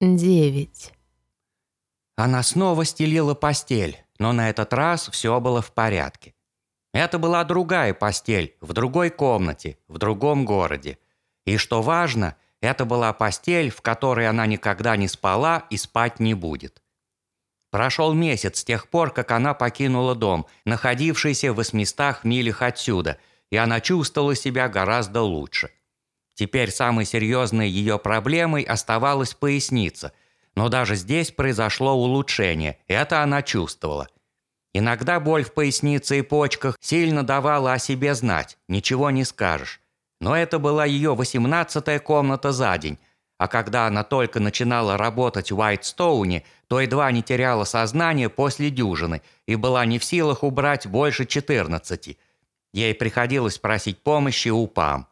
девять. Она снова стелила постель, но на этот раз все было в порядке. Это была другая постель, в другой комнате, в другом городе. И что важно, это была постель, в которой она никогда не спала и спать не будет. Прошел месяц с тех пор, как она покинула дом, находившийся в 800 милях отсюда, и она чувствовала себя гораздо лучше. Теперь самой серьезной ее проблемой оставалась поясница, но даже здесь произошло улучшение, это она чувствовала. Иногда боль в пояснице и почках сильно давала о себе знать, ничего не скажешь. Но это была ее восемнадцатая комната за день, а когда она только начинала работать в Уайтстоуне, то едва не теряла сознание после дюжины и была не в силах убрать больше 14. Ей приходилось просить помощи у ПАМ.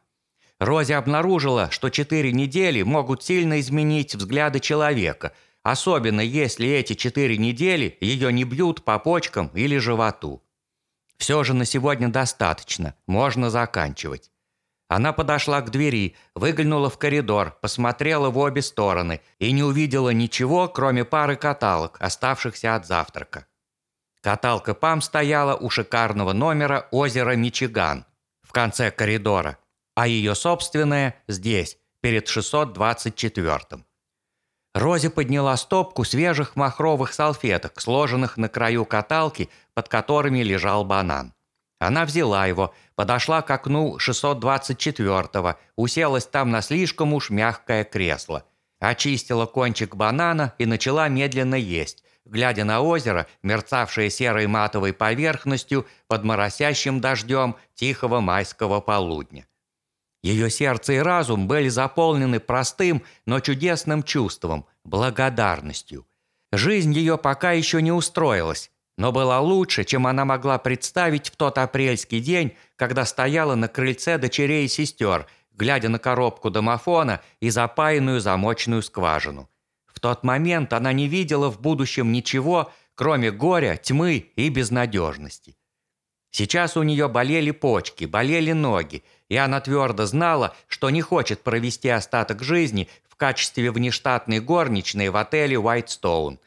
Рози обнаружила, что четыре недели могут сильно изменить взгляды человека, особенно если эти четыре недели ее не бьют по почкам или животу. Все же на сегодня достаточно, можно заканчивать. Она подошла к двери, выглянула в коридор, посмотрела в обе стороны и не увидела ничего, кроме пары каталог, оставшихся от завтрака. Каталка Пам стояла у шикарного номера озера Мичиган в конце коридора, а ее собственная здесь, перед 624-м. Рози подняла стопку свежих махровых салфеток, сложенных на краю каталки, под которыми лежал банан. Она взяла его, подошла к окну 624-го, уселась там на слишком уж мягкое кресло. Очистила кончик банана и начала медленно есть, глядя на озеро, мерцавшее серой матовой поверхностью под моросящим дождем тихого майского полудня. Ее сердце и разум были заполнены простым, но чудесным чувством – благодарностью. Жизнь ее пока еще не устроилась, но была лучше, чем она могла представить в тот апрельский день, когда стояла на крыльце дочерей и сестер, глядя на коробку домофона и запаянную замочную скважину. В тот момент она не видела в будущем ничего, кроме горя, тьмы и безнадежности. Сейчас у нее болели почки, болели ноги, и она твердо знала, что не хочет провести остаток жизни в качестве внештатной горничной в отеле «Уайтстоун»,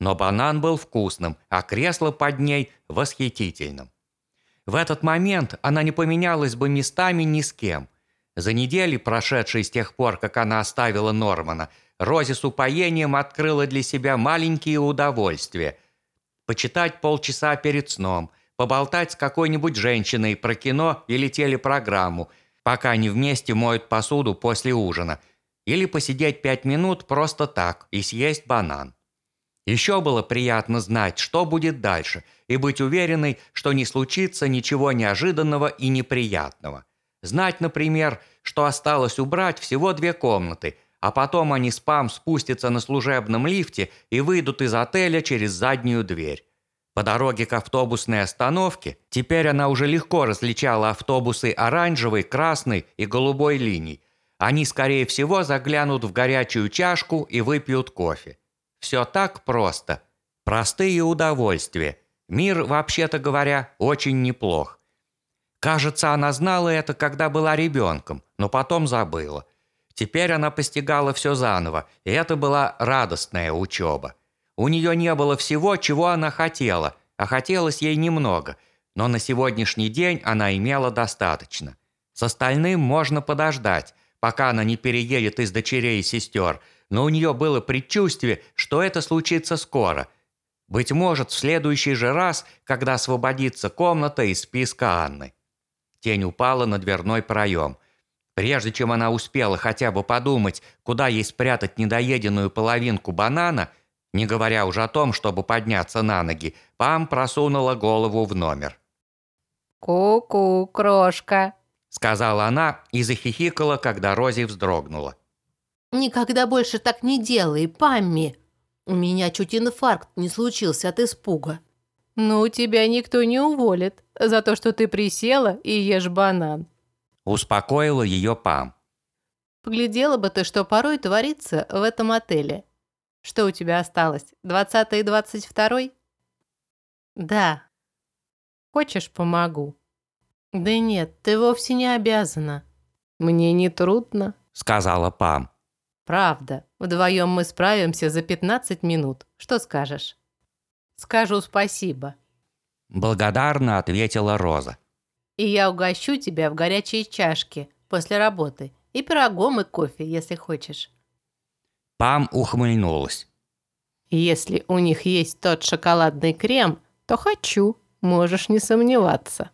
но банан был вкусным, а кресло под ней – восхитительным. В этот момент она не поменялась бы местами ни с кем. За недели, прошедшие с тех пор, как она оставила Нормана, Рози с упоением открыла для себя маленькие удовольствия. Почитать полчаса перед сном, поболтать с какой-нибудь женщиной про кино или телепрограмму, пока они вместе моют посуду после ужина, или посидеть пять минут просто так и съесть банан. Еще было приятно знать, что будет дальше, и быть уверенной, что не случится ничего неожиданного и неприятного. Знать, например, что осталось убрать всего две комнаты, а потом они с Пам спустятся на служебном лифте и выйдут из отеля через заднюю дверь. По дороге к автобусной остановке теперь она уже легко различала автобусы оранжевой, красной и голубой линий. Они, скорее всего, заглянут в горячую чашку и выпьют кофе. Все так просто. Простые удовольствия. Мир, вообще-то говоря, очень неплох. Кажется, она знала это, когда была ребенком, но потом забыла. Теперь она постигала все заново, и это была радостная учеба. У нее не было всего, чего она хотела, а хотелось ей немного, но на сегодняшний день она имела достаточно. С остальным можно подождать, пока она не переедет из дочерей и сестер – но у нее было предчувствие, что это случится скоро. Быть может, в следующий же раз, когда освободится комната из списка Анны. Тень упала на дверной проем. Прежде чем она успела хотя бы подумать, куда ей спрятать недоеденную половинку банана, не говоря уже о том, чтобы подняться на ноги, Пам просунула голову в номер. «Ку-ку, крошка», — сказала она и захихикала, когда Рози вздрогнула. «Никогда больше так не делай, Памми. У меня чуть инфаркт не случился от испуга». «Ну, тебя никто не уволит за то, что ты присела и ешь банан». Успокоила ее Пам. «Поглядела бы ты, что порой творится в этом отеле. Что у тебя осталось, двадцатый и двадцать второй?» «Да». «Хочешь, помогу?» «Да нет, ты вовсе не обязана». «Мне не трудно», — сказала Пам. Правда, вдвоем мы справимся за 15 минут. Что скажешь? Скажу спасибо. Благодарно ответила Роза. И я угощу тебя в горячей чашке после работы. И пирогом, и кофе, если хочешь. Пам ухмыльнулась. Если у них есть тот шоколадный крем, то хочу, можешь не сомневаться.